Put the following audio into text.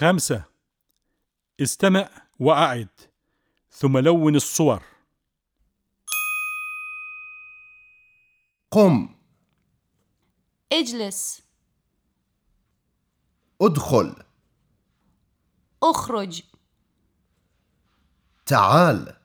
خمسة. استمع وأعد. ثم لون الصور. قم. اجلس. ادخل. اخرج. تعال.